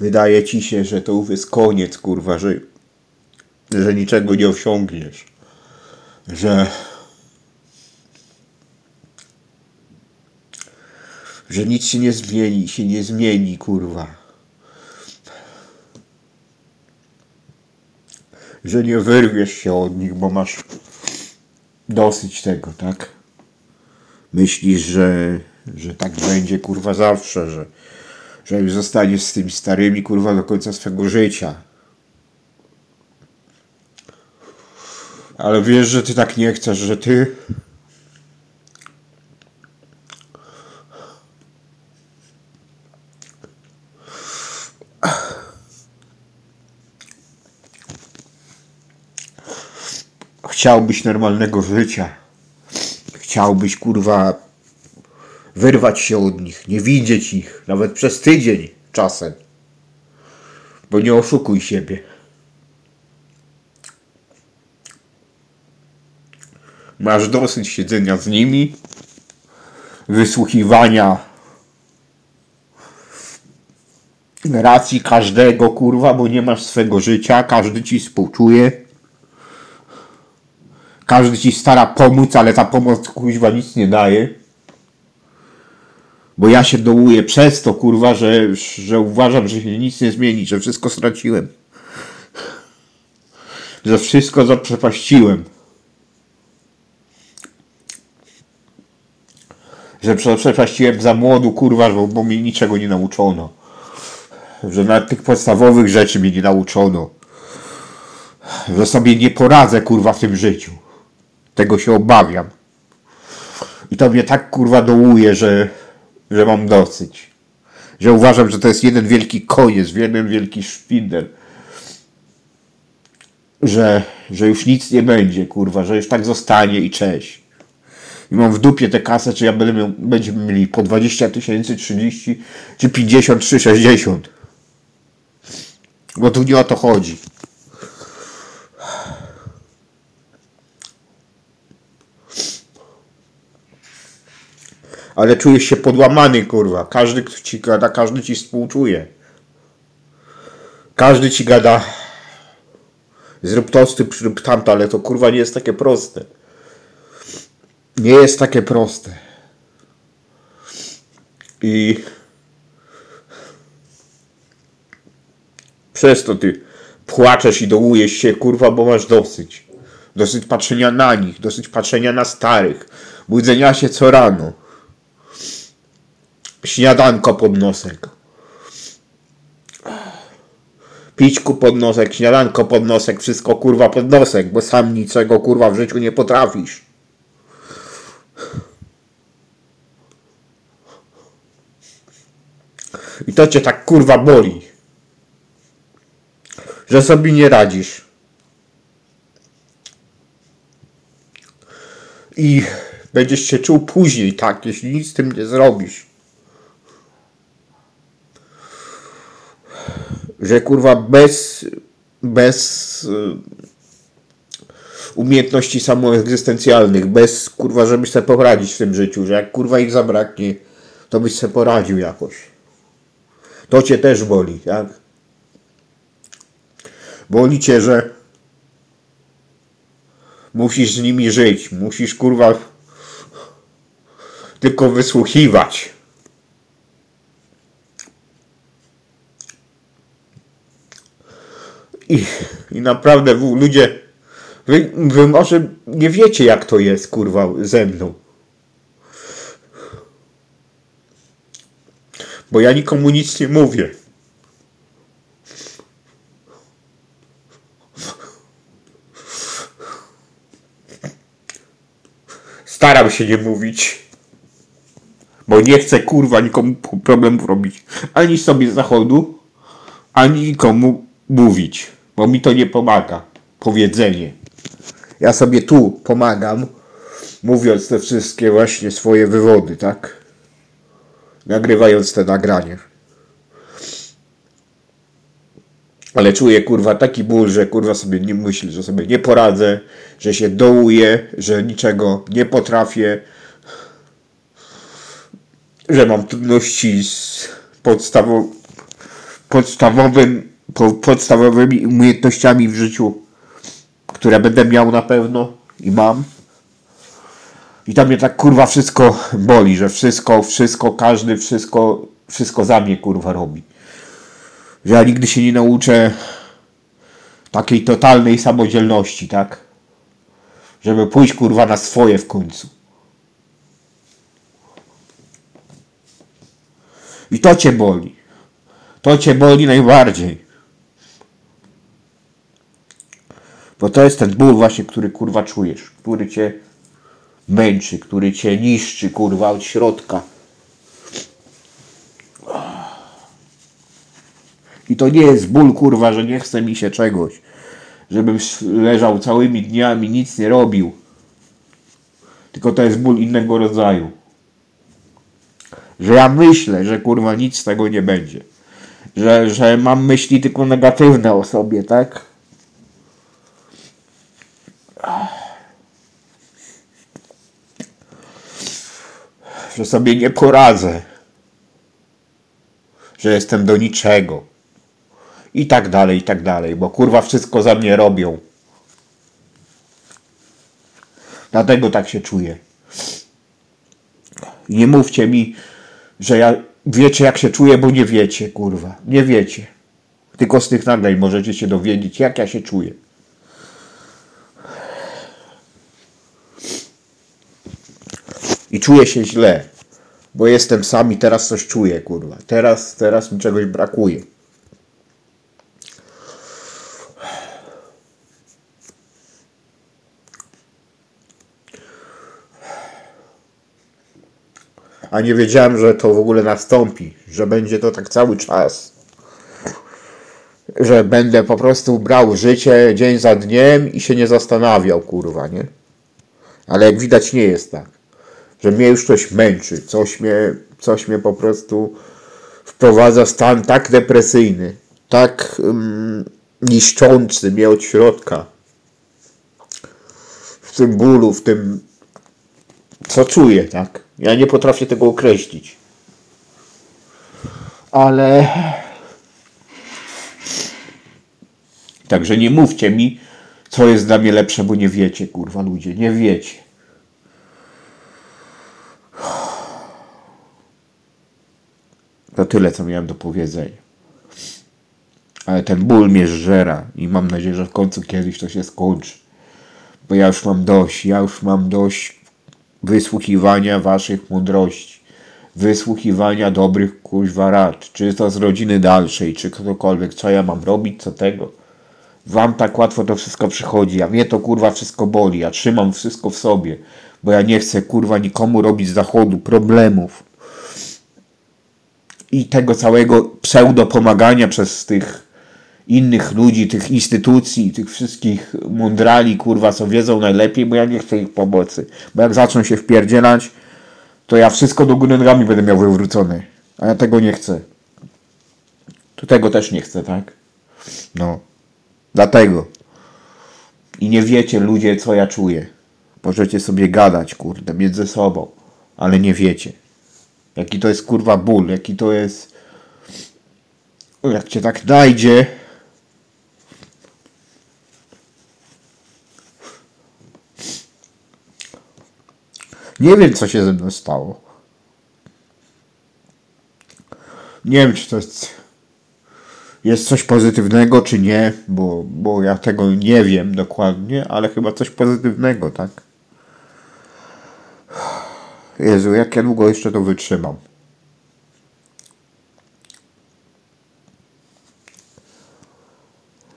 wydaje ci się, że to już jest koniec, kurwa, że, że niczego nie osiągniesz. Że że nic się nie zmieni, się nie zmieni, kurwa. Że nie wyrwiesz się od nich, bo masz dosyć tego, tak? Myślisz, że, że tak będzie, kurwa, zawsze, że, już zostaniesz z tymi starymi, kurwa, do końca swego życia. Ale wiesz, że ty tak nie chcesz, że ty Chciałbyś normalnego życia. Chciałbyś, kurwa, wyrwać się od nich, nie widzieć ich, nawet przez tydzień czasem. Bo nie oszukuj siebie. Masz dosyć siedzenia z nimi, wysłuchiwania racji każdego, kurwa, bo nie masz swego życia, każdy ci współczuje. Każdy ci stara pomóc, ale ta pomoc kuźwa nic nie daje. Bo ja się dołuję przez to, kurwa, że, że uważam, że się nic nie zmieni, że wszystko straciłem. Że wszystko zaprzepaściłem. Że zaprzepaściłem za młodu, kurwa, bo, bo mi niczego nie nauczono. Że nawet tych podstawowych rzeczy mnie nie nauczono. Że sobie nie poradzę, kurwa, w tym życiu. Tego się obawiam. I to mnie tak kurwa dołuje, że, że mam dosyć. Że uważam, że to jest jeden wielki koniec, jeden wielki szpindel. Że, że już nic nie będzie, kurwa, że już tak zostanie i cześć. I mam w dupie tę kasę, czy ja będę miał, będziemy mieli po 20 tysięcy, 30 czy 53, 60. Bo tu nie o to chodzi. Ale czujesz się podłamany, kurwa. Każdy kto ci gada, każdy ci współczuje. Każdy ci gada zrób to, zrób tamto, ale to kurwa nie jest takie proste. Nie jest takie proste. I przez to ty płaczesz i dołujesz się, kurwa, bo masz dosyć. Dosyć patrzenia na nich, dosyć patrzenia na starych, budzenia się co rano śniadanko pod nosek. Pićku pod nosek, śniadanko pod nosek, wszystko kurwa pod nosek, bo sam niczego kurwa w życiu nie potrafisz. I to cię tak kurwa boli, że sobie nie radzisz. I będziesz się czuł później tak, jeśli nic z tym nie zrobisz. Że kurwa bez, bez y, umiejętności samoegzystencjalnych, bez kurwa, żebyś sobie poradzić w tym życiu, że jak kurwa ich zabraknie, to byś sobie poradził jakoś. To cię też boli, tak? Boli cię, że musisz z nimi żyć, musisz kurwa tylko wysłuchiwać. I, i naprawdę ludzie, wy, wy może nie wiecie jak to jest, kurwa, ze mną. Bo ja nikomu nic nie mówię. Staram się nie mówić. Bo nie chcę kurwa nikomu problemów robić. Ani sobie zachodu, ani nikomu mówić bo mi to nie pomaga. Powiedzenie. Ja sobie tu pomagam, mówiąc te wszystkie właśnie swoje wywody, tak? Nagrywając te nagranie. Ale czuję kurwa taki ból, że kurwa sobie nie myślę, że sobie nie poradzę, że się dołuję, że niczego nie potrafię, że mam trudności z podstawowym, po, podstawowymi umiejętnościami w życiu, które będę miał na pewno i mam. I to mnie tak kurwa wszystko boli, że wszystko, wszystko, każdy, wszystko, wszystko za mnie kurwa robi. Że ja nigdy się nie nauczę takiej totalnej samodzielności, tak? Żeby pójść kurwa na swoje w końcu. I to cię boli. To cię boli najbardziej. Bo to jest ten ból właśnie, który kurwa czujesz, który cię męczy, który cię niszczy kurwa od środka. I to nie jest ból kurwa, że nie chce mi się czegoś. Żebym leżał całymi dniami, nic nie robił. Tylko to jest ból innego rodzaju. Że ja myślę, że kurwa nic z tego nie będzie. Że, że mam myśli tylko negatywne o sobie, tak? Że sobie nie poradzę. Że jestem do niczego. I tak dalej, i tak dalej. Bo kurwa wszystko za mnie robią. Dlatego tak się czuję. Nie mówcie mi, że ja wiecie jak się czuję, bo nie wiecie, kurwa. Nie wiecie. Tylko z tych nagrań możecie się dowiedzieć, jak ja się czuję. I czuję się źle, bo jestem sam i teraz coś czuję, kurwa. Teraz, teraz mi czegoś brakuje. A nie wiedziałem, że to w ogóle nastąpi, że będzie to tak cały czas. Że będę po prostu brał życie dzień za dniem i się nie zastanawiał, kurwa, nie? Ale jak widać nie jest tak. Że mnie już coś męczy, coś mnie, coś mnie po prostu wprowadza stan tak depresyjny, tak um, niszczący mnie od środka. W tym bólu, w tym co czuję, tak? Ja nie potrafię tego określić. Ale. Także nie mówcie mi, co jest dla mnie lepsze, bo nie wiecie, kurwa, ludzie, nie wiecie. Tyle, co miałem do powiedzenia. Ale ten ból mnie żera i mam nadzieję, że w końcu kiedyś to się skończy. Bo ja już mam dość, ja już mam dość wysłuchiwania waszych mądrości, wysłuchiwania dobrych kuźwa rad, czy to z rodziny dalszej, czy ktokolwiek, co ja mam robić, co tego. Wam tak łatwo to wszystko przychodzi, a mnie to kurwa wszystko boli, ja trzymam wszystko w sobie, bo ja nie chcę kurwa nikomu robić zachodu problemów i tego całego pseudo pomagania przez tych innych ludzi, tych instytucji, tych wszystkich mądrali, kurwa, co wiedzą najlepiej, bo ja nie chcę ich pomocy. Bo jak zaczną się wpierdzielać, to ja wszystko do góry nogami będę miał wywrócone. A ja tego nie chcę. To tego też nie chcę, tak? No. Dlatego. I nie wiecie, ludzie, co ja czuję. Możecie sobie gadać, kurde, między sobą, ale nie wiecie. Jaki to jest, kurwa, ból, jaki to jest... Jak cię tak najdzie, Nie wiem, co się ze mną stało. Nie wiem, czy to jest, jest coś pozytywnego, czy nie, bo, bo ja tego nie wiem dokładnie, ale chyba coś pozytywnego, tak? Jezu, jak ja długo jeszcze to wytrzymam.